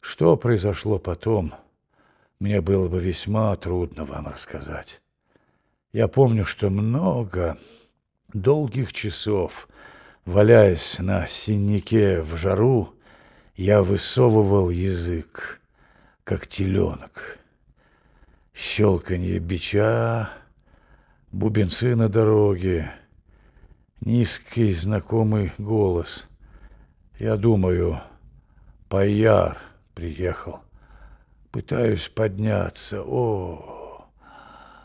Что произошло потом, мне было бы весьма трудно вам рассказать. Я помню, что много долгих часов, валяясь на синяке в жару, я высовывал язык, как теленок. Щелканье бича, бубенцы на дороге, низкий знакомый голос. Я думаю, Паяр приехал. Пытаюсь подняться. О,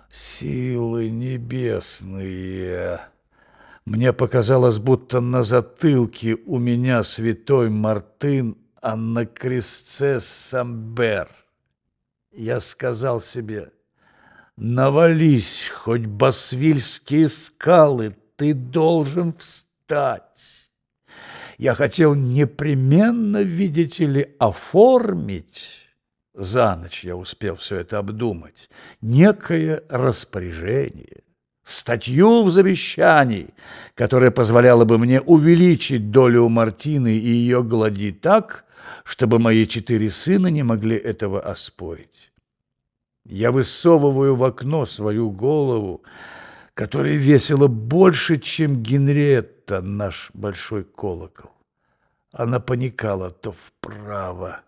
силы небесные! Мне показалось, будто на затылке у меня святой Мартын, а на крестце Самбер. Я сказал себе, навались хоть басвильские скалы, ты должен встать. Я хотел непременно, видите ли, оформить за ночь я успел все это обдумать, некое распоряжение, статью в завещании, которая позволяла бы мне увеличить долю у Мартины и ее глади так, чтобы мои четыре сына не могли этого оспорить. Я высовываю в окно свою голову, которая весила больше, чем Генретта, наш большой колокол. Она паникала то вправо,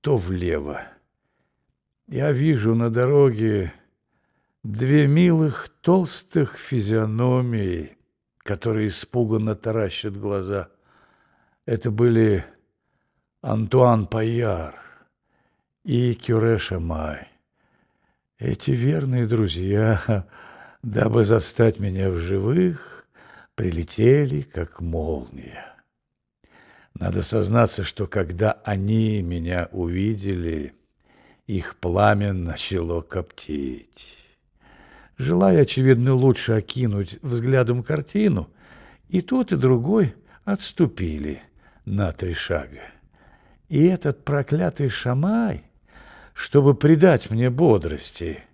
то влево. Я вижу на дороге две милых толстых физиономии, которые испуганно таращат глаза. Это были Антуан Паяр и Кюре Шамай. Эти верные друзья, дабы застать меня в живых, прилетели как молния. Надо сознаться, что когда они меня увидели, их пламя начало коптить. Желая, очевидно, лучше окинуть взглядом картину, и тот, и другой отступили на три шага. И этот проклятый шамай, чтобы придать мне бодрости,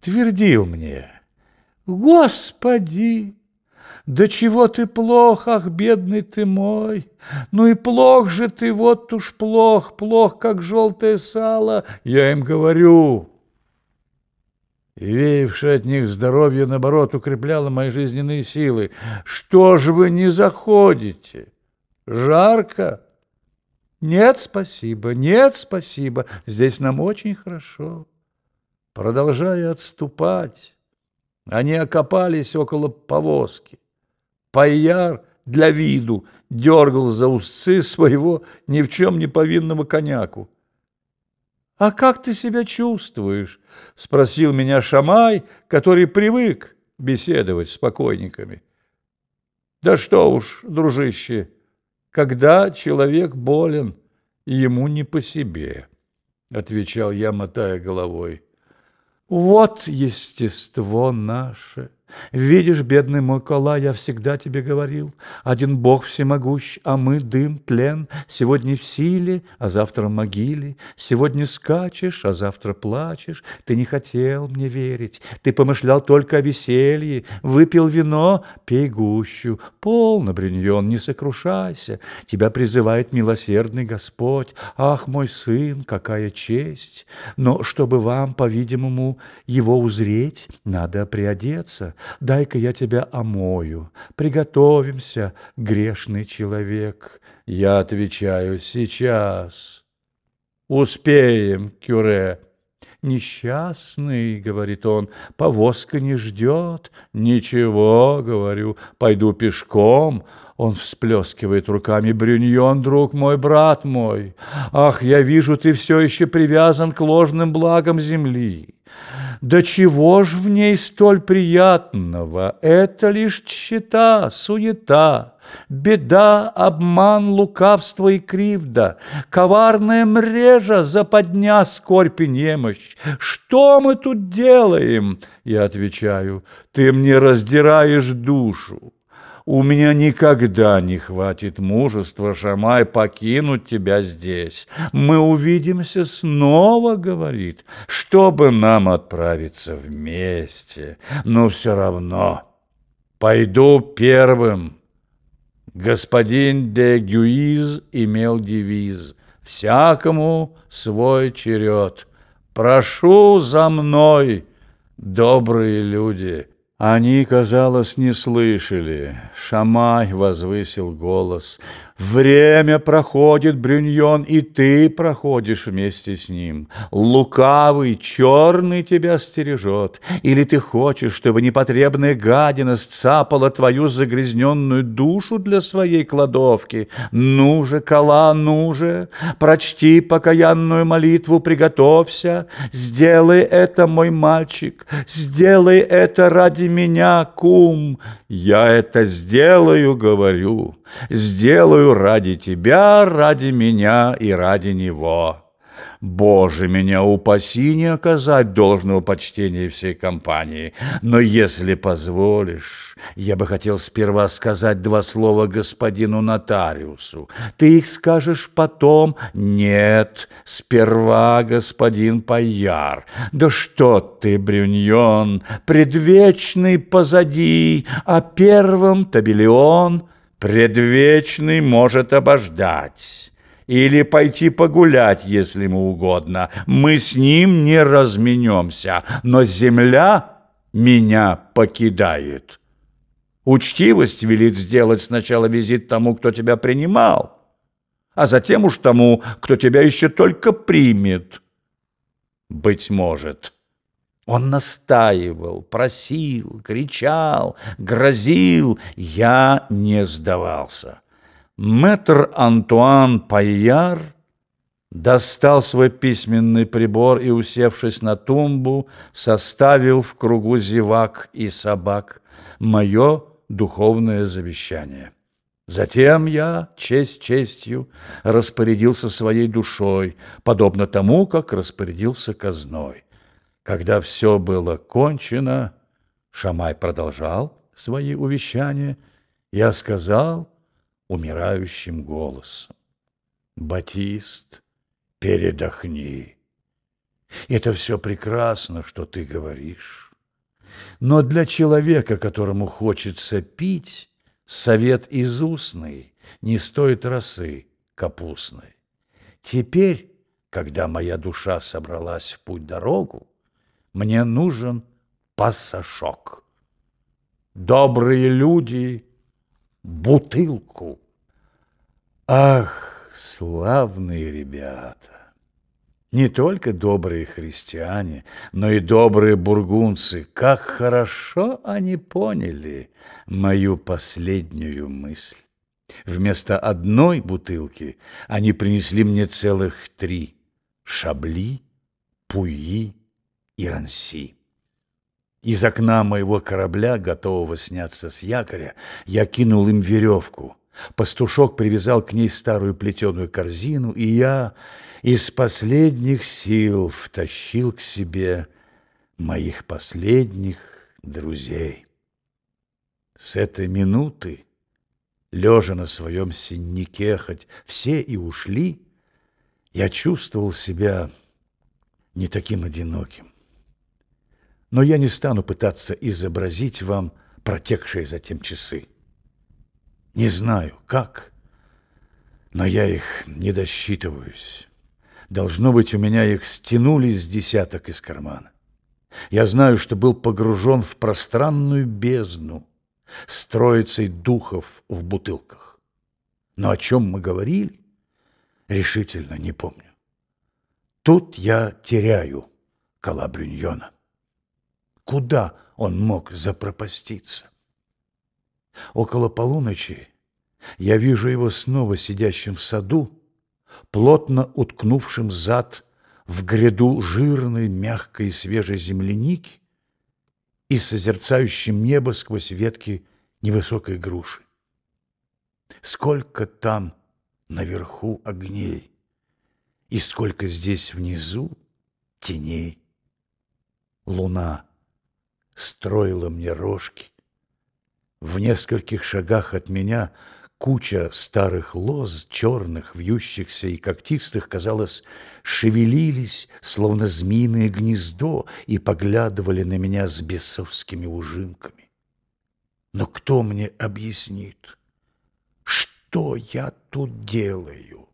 твердил мне, «Господи, да чего ты плох, ах, бедный ты мой! Ну и плох же ты, вот уж плох, плох, как желтое сало, я им говорю. Веявшее от них здоровье, наоборот, укрепляло мои жизненные силы. Что же вы не заходите? Жарко? Нет, спасибо, нет, спасибо, здесь нам очень хорошо. Продолжая отступать, они окопались около повозки. Паяр для виду дергал за узцы своего ни в чем не повинного коняку. «А как ты себя чувствуешь?» — спросил меня Шамай, который привык беседовать с покойниками. «Да что уж, дружище, когда человек болен, ему не по себе», — отвечал я, мотая головой. «Вот естество наше». Видишь, бедный мой кола, я всегда тебе говорил, один Бог всемогущ, а мы дым, тлен, сегодня в силе, а завтра в могиле, сегодня скачешь, а завтра плачешь, ты не хотел мне верить, ты помышлял только о веселье, выпил вино, пей гущу, полно, бриньон, не сокрушайся, тебя призывает милосердный Господь, ах, мой сын, какая честь, но чтобы вам, по-видимому, его узреть, надо приодеться, дай-ка я тебя омою, приготовимся, грешный человек. Я отвечаю, сейчас. Успеем, Кюре. «Несчастный», — говорит он, — «повозка не ждет». «Ничего», — говорю, — «пойду пешком». Он всплескивает руками. «Брюньон, друг мой, брат мой! Ах, я вижу, ты все еще привязан к ложным благам земли. Да чего ж в ней столь приятного? Это лишь тщета, суета, беда, обман, лукавство и кривда, коварная мрежа, западня, скорбь и немощь. Что мы тут делаем? Я отвечаю, ты мне раздираешь душу. У меня никогда не хватит мужества, Шамай, покинуть тебя здесь. Мы увидимся снова, говорит, чтобы нам отправиться вместе. Но все равно пойду первым. Господин де Гюиз имел девиз всякому свой черед. Прошу за мной, добрые люди». Они, казалось, не слышали. Шамай возвысил голос. Время проходит, Брюньон, и ты проходишь вместе с ним. Лукавый, черный тебя стережет. Или ты хочешь, чтобы непотребная гадина сцапала твою загрязненную душу для своей кладовки? Ну же, Кала, ну же, прочти покаянную молитву, приготовься. Сделай это, мой мальчик, сделай это ради меня, кум. Я это сделаю, говорю, сделаю ради тебя, ради меня и ради него. Боже, меня упаси не оказать должного почтения всей компании. Но если позволишь, я бы хотел сперва сказать два слова господину нотариусу. Ты их скажешь потом? Нет, сперва господин Паяр. Да что ты, Брюньон, предвечный позади, а первым табелион предвечный может обождать или пойти погулять, если ему угодно. Мы с ним не разменемся, но земля меня покидает. Учтивость велит сделать сначала визит тому, кто тебя принимал, а затем уж тому, кто тебя еще только примет. Быть может. Он настаивал, просил, кричал, грозил. Я не сдавался. Мэтр Антуан Пайяр достал свой письменный прибор и, усевшись на тумбу, составил в кругу зевак и собак мое духовное завещание. Затем я, честь честью, распорядился своей душой, подобно тому, как распорядился казной. Когда все было кончено, Шамай продолжал свои увещания, я сказал — умирающим голосом. «Батист, передохни. Это все прекрасно, что ты говоришь. Но для человека, которому хочется пить, совет из не стоит росы капустной. Теперь, когда моя душа собралась в путь-дорогу, мне нужен пассажок. Добрые люди бутылку. Ах, славные ребята! Не только добрые христиане, но и добрые бургунцы. Как хорошо они поняли мою последнюю мысль. Вместо одной бутылки они принесли мне целых три – шабли, пуи и ранси. Из окна моего корабля, готового сняться с якоря, я кинул им веревку. Пастушок привязал к ней старую плетеную корзину, и я из последних сил втащил к себе моих последних друзей. С этой минуты, лежа на своем синнике, хоть все и ушли, я чувствовал себя не таким одиноким. Но я не стану пытаться изобразить вам протекшие затем часы. Не знаю, как, но я их не досчитываюсь. Должно быть, у меня их стянули с десяток из кармана. Я знаю, что был погружен в пространную бездну с троицей духов в бутылках. Но о чем мы говорили, решительно не помню. Тут я теряю Калабрюньона. Куда он мог запропаститься? Около полуночи я вижу его снова сидящим в саду, плотно уткнувшим зад в гряду жирной, мягкой и свежей земляники и созерцающим небо сквозь ветки невысокой груши. Сколько там наверху огней, и сколько здесь внизу теней. Луна строила мне рожки. В нескольких шагах от меня куча старых лоз, черных, вьющихся и когтистых, казалось, шевелились, словно змеиное гнездо, и поглядывали на меня с бесовскими ужимками. Но кто мне объяснит, что я тут делаю?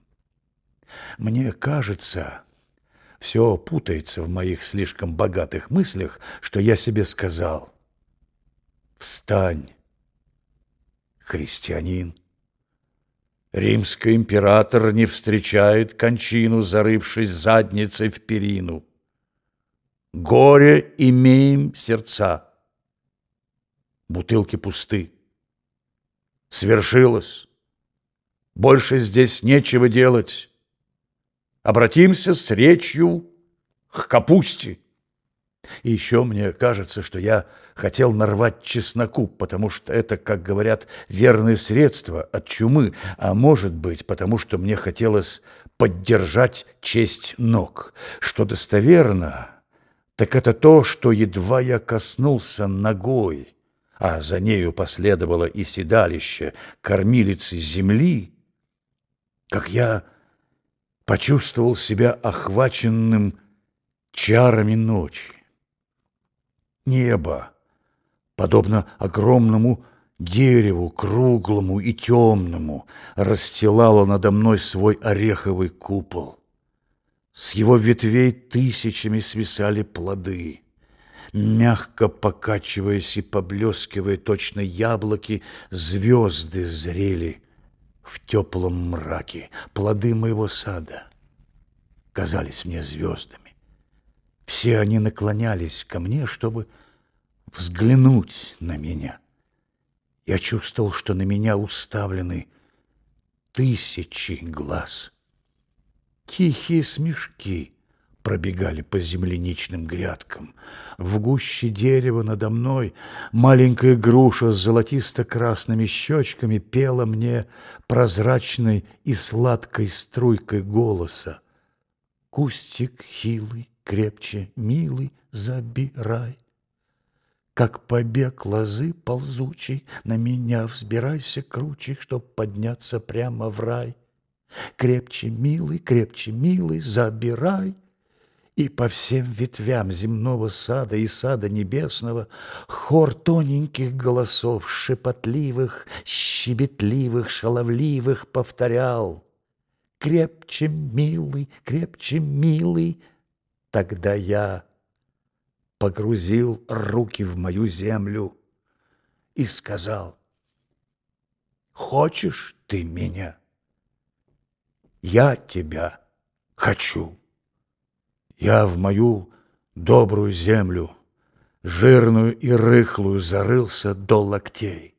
Мне кажется, все путается в моих слишком богатых мыслях, что я себе сказал. Встань, христианин. Римский император не встречает кончину, зарывшись задницей в перину. Горе имеем сердца. Бутылки пусты. Свершилось. Больше здесь нечего делать. Обратимся с речью к капусте. И еще мне кажется, что я хотел нарвать чесноку, потому что это, как говорят, верное средство от чумы, а может быть, потому что мне хотелось поддержать честь ног. Что достоверно, так это то, что едва я коснулся ногой, а за нею последовало и седалище кормилицы земли, как я почувствовал себя охваченным чарами ночи. Небо, подобно огромному дереву, круглому и темному, расстилало надо мной свой ореховый купол. С его ветвей тысячами свисали плоды. Мягко покачиваясь и поблескивая точно яблоки, звезды зрели в теплом мраке. Плоды моего сада казались мне звездами. Все они наклонялись ко мне, чтобы взглянуть на меня. Я чувствовал, что на меня уставлены тысячи глаз. Тихие смешки пробегали по земляничным грядкам. В гуще дерева надо мной маленькая груша с золотисто-красными щечками пела мне прозрачной и сладкой струйкой голоса. Кустик хилый, крепче, милый, забирай. Как побег лозы ползучий, На меня взбирайся круче, Чтоб подняться прямо в рай. Крепче, милый, крепче, милый, забирай. И по всем ветвям земного сада и сада небесного Хор тоненьких голосов, шепотливых, щебетливых, шаловливых повторял. Крепче, милый, крепче, милый, Тогда я погрузил руки в мою землю и сказал, «Хочешь ты меня? Я тебя хочу. Я в мою добрую землю, жирную и рыхлую, зарылся до локтей.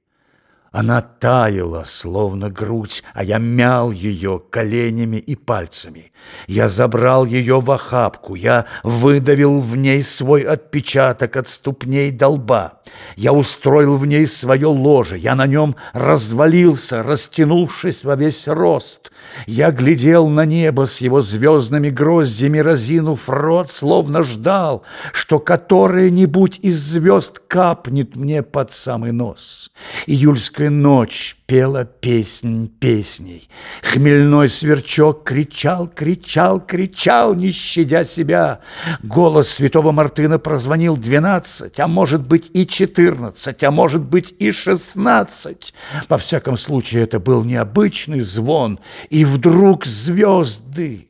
Она таяла, словно грудь, а я мял ее коленями и пальцами. Я забрал ее в охапку, я выдавил в ней свой отпечаток от ступней до лба. Я устроил в ней свое ложе, я на нем развалился, растянувшись во весь рост. Я глядел на небо с его звездными гроздями, разинув рот, словно ждал, что которая-нибудь из звезд капнет мне под самый нос. Июльская ночь пела песнь песней. Хмельной сверчок кричал, кричал, кричал, не щадя себя. Голос святого Мартына прозвонил двенадцать, а может быть и четырнадцать, а может быть и шестнадцать. Во всяком случае, это был необычный звон, и вдруг звезды,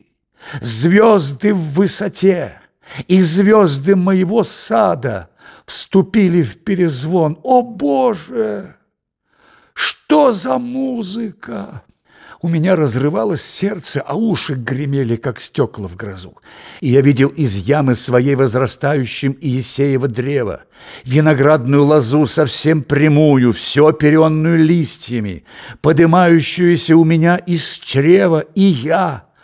звезды в высоте, и звезды моего сада вступили в перезвон. О, Боже! Что за музыка? У меня разрывалось сердце, а уши гремели, как стекла в грозу. И я видел из ямы своей возрастающим Иисеева древа, виноградную лозу совсем прямую, все оперенную листьями, подымающуюся у меня из чрева, и я —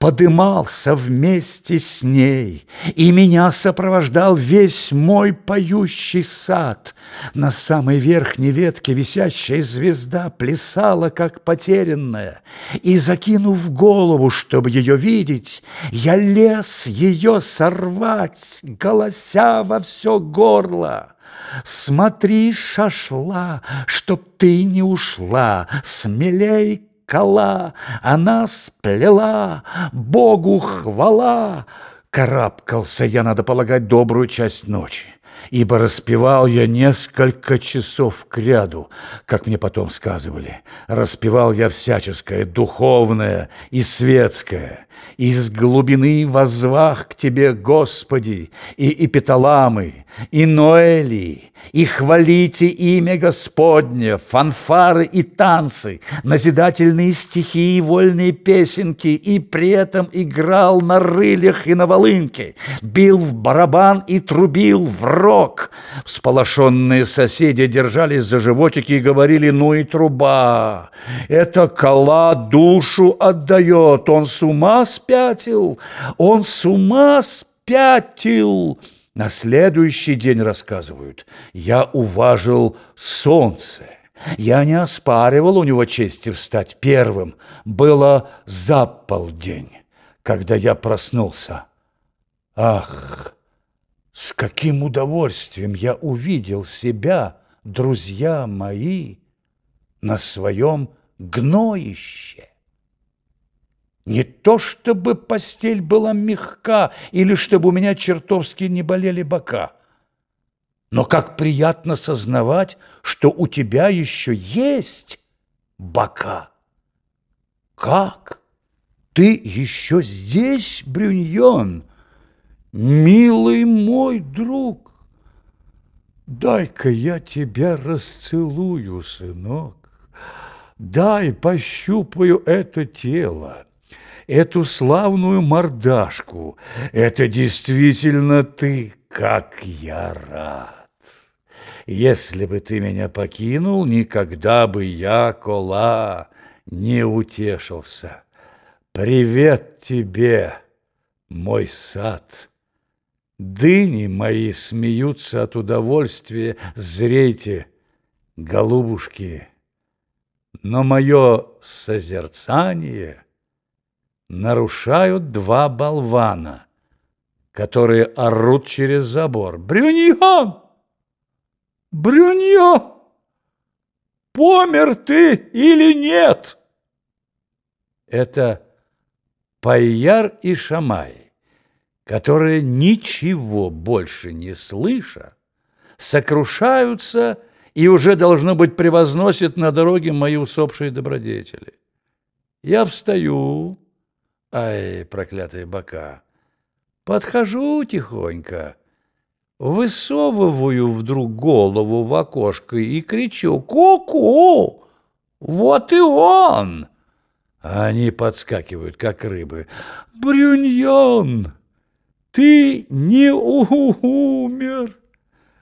подымался вместе с ней, и меня сопровождал весь мой поющий сад. На самой верхней ветке висящая звезда плясала, как потерянная, и, закинув голову, чтобы ее видеть, я лез ее сорвать, голося во все горло. Смотри, шашла, чтоб ты не ушла, смелей скала, она сплела, Богу хвала. Карабкался я, надо полагать, добрую часть ночи. Ибо распевал я несколько часов кряду, как мне потом сказывали. Распевал я всяческое, духовное и светское, из глубины возвах к Тебе, Господи, и эпиталамы, и ноэли, и хвалите имя Господне, фанфары и танцы, назидательные стихи и вольные песенки, и при этом играл на рылях и на волынке, бил в барабан и трубил в рог. Всполошенные соседи держались за животики и говорили, ну и труба, это кола душу отдает, он с ума спятил, он с ума спятил. На следующий день рассказывают, я уважил солнце. Я не оспаривал у него чести встать первым. Было за полдень, когда я проснулся. Ах, с каким удовольствием я увидел себя, друзья мои, на своем гноище. Не то чтобы постель была мягка или чтобы у меня чертовски не болели бока, но как приятно сознавать, что у тебя еще есть бока. Как? Ты еще здесь, Брюньон? Милый мой друг, дай-ка я тебя расцелую, сынок. Дай пощупаю это тело эту славную мордашку. Это действительно ты, как я рад. Если бы ты меня покинул, никогда бы я, Кола, не утешился. Привет тебе, мой сад. Дыни мои смеются от удовольствия, зрейте, голубушки. Но мое созерцание — нарушают два болвана, которые орут через забор. «Брюньон! Брюньон! Помер ты или нет?» Это Пайяр и Шамай, которые, ничего больше не слыша, сокрушаются и уже, должно быть, превозносят на дороге мои усопшие добродетели. Я встаю, Ай, проклятые бока! Подхожу тихонько, высовываю вдруг голову в окошко и кричу «Ку-ку! Вот и он!» Они подскакивают, как рыбы. «Брюньон, ты не умер!»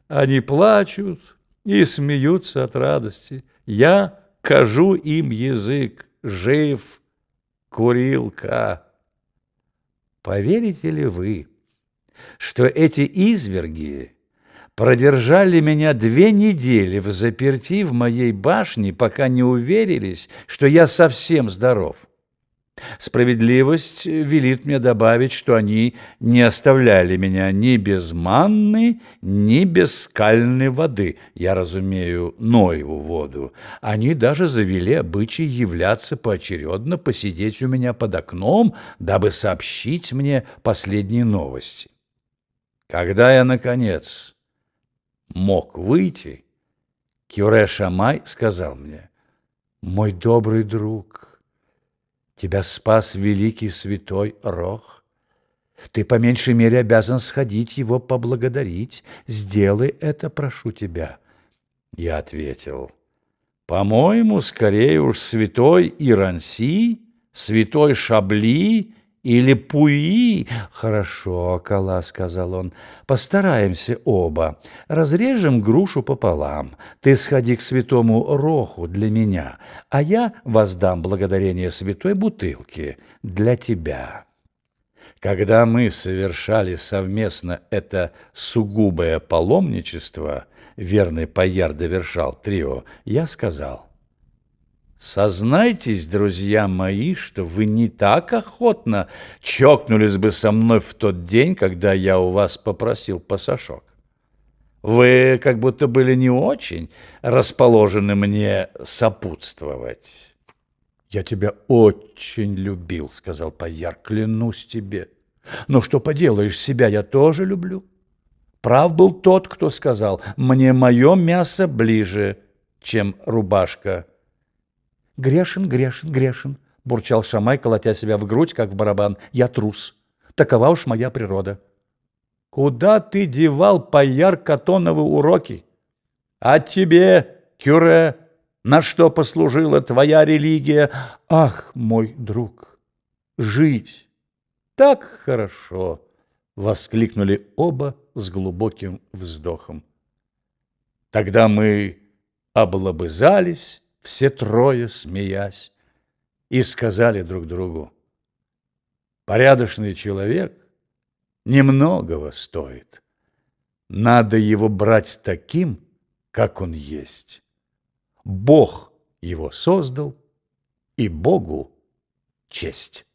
Они плачут и смеются от радости. Я кажу им язык, жив, курилка. Поверите ли вы, что эти изверги продержали меня две недели в заперти в моей башне, пока не уверились, что я совсем здоров? Справедливость велит мне добавить, что они не оставляли меня ни без манны, ни без скальной воды, я разумею, Ноеву воду. Они даже завели обычай являться поочередно, посидеть у меня под окном, дабы сообщить мне последние новости. Когда я, наконец, мог выйти, Кюре Шамай сказал мне, «Мой добрый друг». Тебя спас великий святой Рох. Ты по меньшей мере обязан сходить его поблагодарить. Сделай это, прошу тебя. Я ответил, по-моему, скорее уж святой Иранси, святой Шабли или Пуи. Хорошо, Кала, сказал он, постараемся оба. Разрежем грушу пополам. Ты сходи к святому Роху для меня, а я воздам благодарение святой бутылке для тебя. Когда мы совершали совместно это сугубое паломничество, верный Паяр довершал трио, я сказал, Сознайтесь, друзья мои, что вы не так охотно чокнулись бы со мной в тот день, когда я у вас попросил пасашок. Вы как будто были не очень расположены мне сопутствовать. «Я тебя очень любил», — сказал Паяр, — «клянусь тебе. Но что поделаешь, себя я тоже люблю. Прав был тот, кто сказал, «Мне мое мясо ближе, чем рубашка». «Грешен, грешен, грешен», — бурчал Шамай, колотя себя в грудь, как в барабан. «Я трус. Такова уж моя природа». «Куда ты девал пояр-катоновы уроки? А тебе, Кюре, на что послужила твоя религия? Ах, мой друг, жить так хорошо!» — воскликнули оба с глубоким вздохом. Тогда мы облобызались, все трое смеясь, и сказали друг другу, «Порядочный человек немногого стоит. Надо его брать таким, как он есть. Бог его создал, и Богу честь».